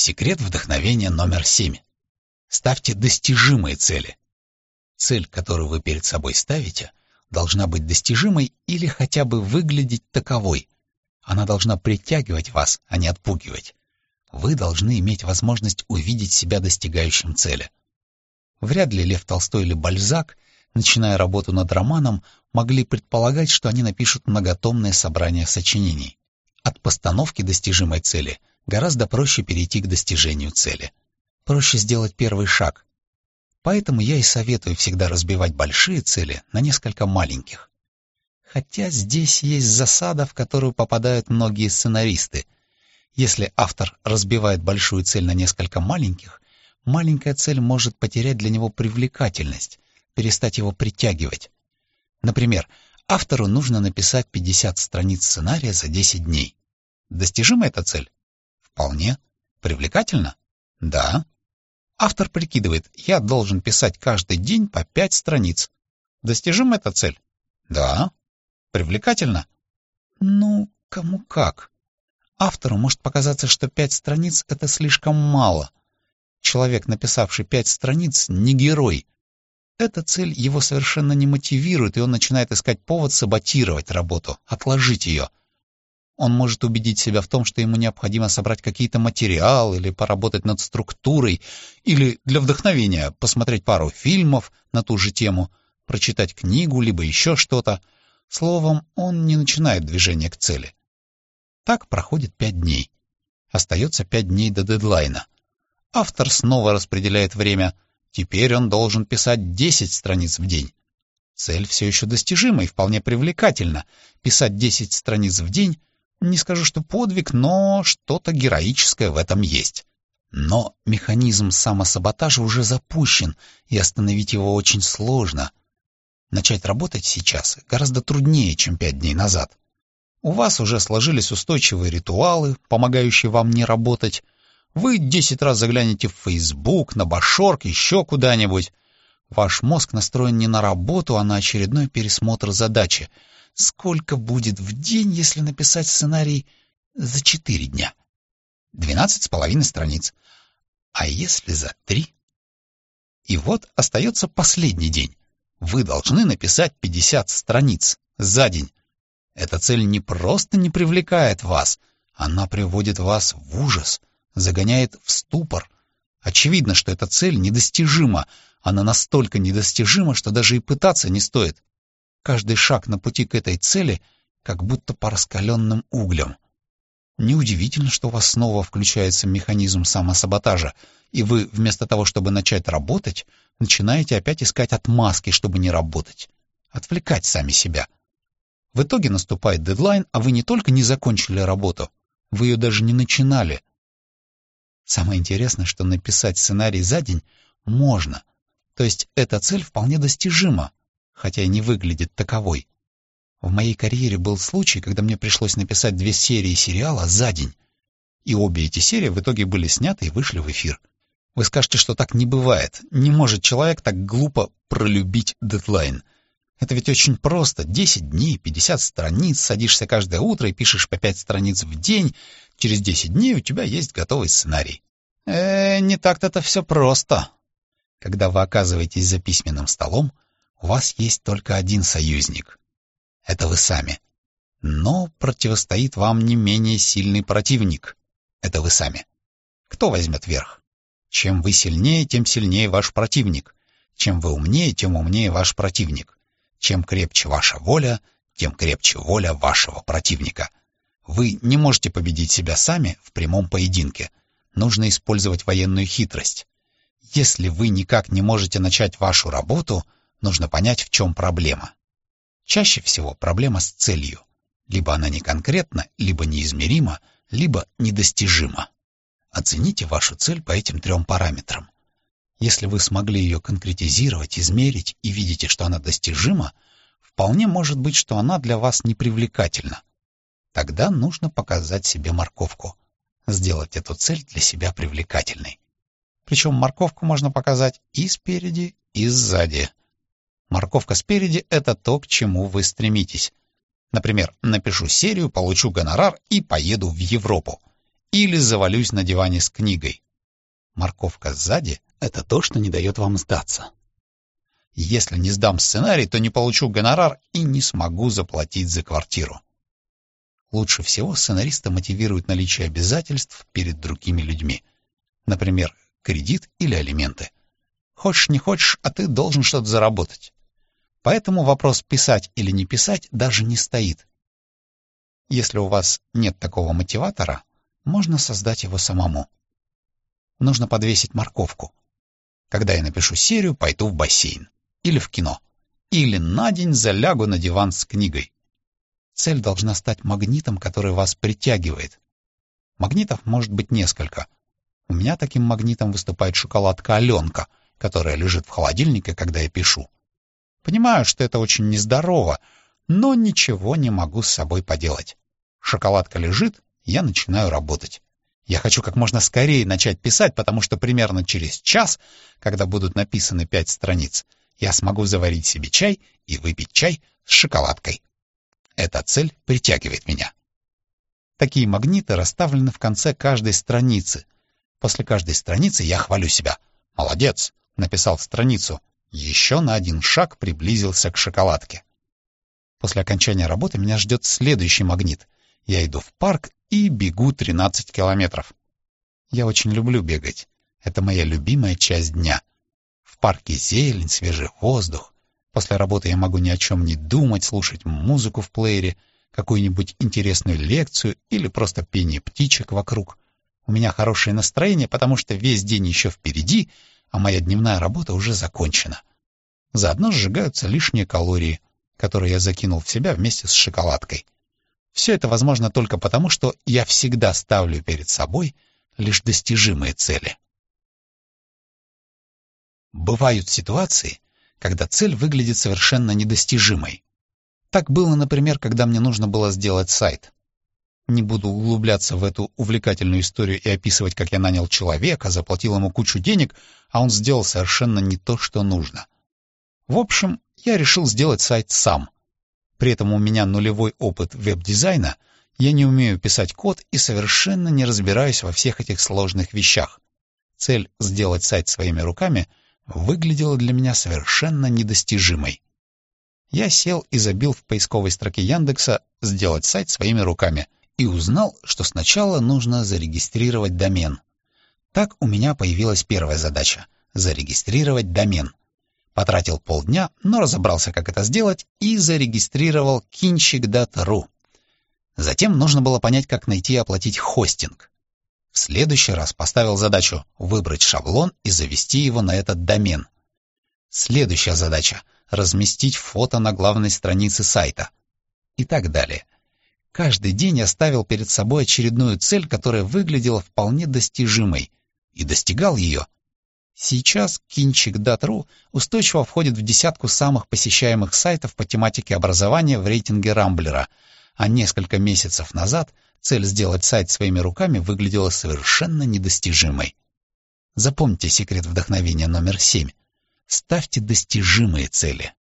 Секрет вдохновения номер семь. Ставьте достижимые цели. Цель, которую вы перед собой ставите, должна быть достижимой или хотя бы выглядеть таковой. Она должна притягивать вас, а не отпугивать. Вы должны иметь возможность увидеть себя достигающим цели. Вряд ли Лев Толстой или Бальзак, начиная работу над романом, могли предполагать, что они напишут многотомное собрание сочинений. От постановки достижимой цели гораздо проще перейти к достижению цели. Проще сделать первый шаг. Поэтому я и советую всегда разбивать большие цели на несколько маленьких. Хотя здесь есть засада, в которую попадают многие сценаристы. Если автор разбивает большую цель на несколько маленьких, маленькая цель может потерять для него привлекательность, перестать его притягивать. Например, автору нужно написать 50 страниц сценария за 10 дней. Достижима эта цель? Вполне. Привлекательно? Да. Автор прикидывает, я должен писать каждый день по 5 страниц. Достижима эта цель? Да. Привлекательно? Ну, кому как. Автору может показаться, что 5 страниц — это слишком мало. Человек, написавший 5 страниц, не герой. Эта цель его совершенно не мотивирует, и он начинает искать повод саботировать работу, отложить ее. Он может убедить себя в том, что ему необходимо собрать какие-то материалы или поработать над структурой, или для вдохновения посмотреть пару фильмов на ту же тему, прочитать книгу, либо еще что-то. Словом, он не начинает движение к цели. Так проходит пять дней. Остается пять дней до дедлайна. Автор снова распределяет время. Теперь он должен писать 10 страниц в день. Цель все еще достижима и вполне привлекательна. Писать 10 страниц в день не скажу, что подвиг, но что-то героическое в этом есть. Но механизм самосаботажа уже запущен, и остановить его очень сложно. Начать работать сейчас гораздо труднее, чем пять дней назад. У вас уже сложились устойчивые ритуалы, помогающие вам не работать. Вы десять раз заглянете в Facebook, на Башорк, еще куда-нибудь. Ваш мозг настроен не на работу, а на очередной пересмотр задачи — Сколько будет в день, если написать сценарий за четыре дня? Двенадцать с половиной страниц. А если за три? И вот остается последний день. Вы должны написать пятьдесят страниц за день. Эта цель не просто не привлекает вас, она приводит вас в ужас, загоняет в ступор. Очевидно, что эта цель недостижима. Она настолько недостижима, что даже и пытаться не стоит. Каждый шаг на пути к этой цели как будто по раскаленным углям. Неудивительно, что у вас снова включается механизм самосаботажа, и вы вместо того, чтобы начать работать, начинаете опять искать отмазки, чтобы не работать, отвлекать сами себя. В итоге наступает дедлайн, а вы не только не закончили работу, вы ее даже не начинали. Самое интересное, что написать сценарий за день можно, то есть эта цель вполне достижима, хотя и не выглядит таковой. В моей карьере был случай, когда мне пришлось написать две серии сериала за день. И обе эти серии в итоге были сняты и вышли в эфир. Вы скажете, что так не бывает. Не может человек так глупо пролюбить дедлайн. Это ведь очень просто. Десять дней, пятьдесят страниц, садишься каждое утро и пишешь по пять страниц в день. Через десять дней у тебя есть готовый сценарий. Э, не так-то это все просто. Когда вы оказываетесь за письменным столом, у вас есть только один союзник. Это вы сами. Но противостоит вам не менее сильный противник. Это вы сами. Кто возьмет верх? Чем вы сильнее, тем сильнее ваш противник. Чем вы умнее, тем умнее ваш противник. Чем крепче ваша воля, тем крепче воля вашего противника. Вы не можете победить себя сами в прямом поединке. Нужно использовать военную хитрость. Если вы никак не можете начать вашу работу — нужно понять, в чем проблема. Чаще всего проблема с целью. Либо она не конкретна, либо неизмерима, либо недостижима. Оцените вашу цель по этим трем параметрам. Если вы смогли ее конкретизировать, измерить и видите, что она достижима, вполне может быть, что она для вас непривлекательна. Тогда нужно показать себе морковку, сделать эту цель для себя привлекательной. Причем морковку можно показать и спереди, и сзади. Морковка спереди — это то, к чему вы стремитесь. Например, напишу серию, получу гонорар и поеду в Европу. или завалюсь на диване с книгой. Морковка сзади — это то, что не дает вам сдаться. Если не сдам сценарий, то не получу гонорар и не смогу заплатить за квартиру. Лучше всего сценариста мотивирует наличие обязательств перед другими людьми. Например, кредит или алименты. Хочешь не хочешь, а ты должен что-то заработать. Поэтому вопрос писать или не писать даже не стоит. Если у вас нет такого мотиватора, можно создать его самому. Нужно подвесить морковку. Когда я напишу серию, пойду в бассейн. Или в кино. Или на день залягу на диван с книгой. Цель должна стать магнитом, который вас притягивает. Магнитов может быть несколько. У меня таким магнитом выступает шоколадка «Аленка», которая лежит в холодильнике, когда я пишу. Понимаю, что это очень нездорово, но ничего не могу с собой поделать. Шоколадка лежит, я начинаю работать. Я хочу как можно скорее начать писать, потому что примерно через час, когда будут написаны пять страниц, я смогу заварить себе чай и выпить чай с шоколадкой. Эта цель притягивает меня. Такие магниты расставлены в конце каждой страницы. После каждой страницы я хвалю себя. «Молодец!» — написал страницу. Еще на один шаг приблизился к шоколадке. После окончания работы меня ждет следующий магнит. Я иду в парк и бегу 13 километров. Я очень люблю бегать. Это моя любимая часть дня. В парке зелень, свежий воздух. После работы я могу ни о чем не думать, слушать музыку в плеере, какую-нибудь интересную лекцию или просто пение птичек вокруг. У меня хорошее настроение, потому что весь день еще впереди, а моя дневная работа уже закончена. Заодно сжигаются лишние калории, которые я закинул в себя вместе с шоколадкой. Все это возможно только потому, что я всегда ставлю перед собой лишь достижимые цели. Бывают ситуации, когда цель выглядит совершенно недостижимой. Так было, например, когда мне нужно было сделать сайт. Не буду углубляться в эту увлекательную историю и описывать, как я нанял человека, заплатил ему кучу денег, а он сделал совершенно не то, что нужно. В общем, я решил сделать сайт сам. При этом у меня нулевой опыт веб-дизайна, я не умею писать код и совершенно не разбираюсь во всех этих сложных вещах. Цель сделать сайт своими руками выглядела для меня совершенно недостижимой. Я сел и забил в поисковой строке Яндекса «Сделать сайт своими руками» и узнал, что сначала нужно зарегистрировать домен. Так у меня появилась первая задача — зарегистрировать домен. Потратил полдня, но разобрался, как это сделать, и зарегистрировал kinchik.ru. Затем нужно было понять, как найти и оплатить хостинг. В следующий раз поставил задачу выбрать шаблон и завести его на этот домен. Следующая задача — разместить фото на главной странице сайта. И так далее. Каждый день я ставил перед собой очередную цель, которая выглядела вполне достижимой, и достигал ее. Сейчас Кинчик.ру устойчиво входит в десятку самых посещаемых сайтов по тематике образования в рейтинге Рамблера, а несколько месяцев назад цель сделать сайт своими руками выглядела совершенно недостижимой. Запомните секрет вдохновения номер семь. Ставьте достижимые цели.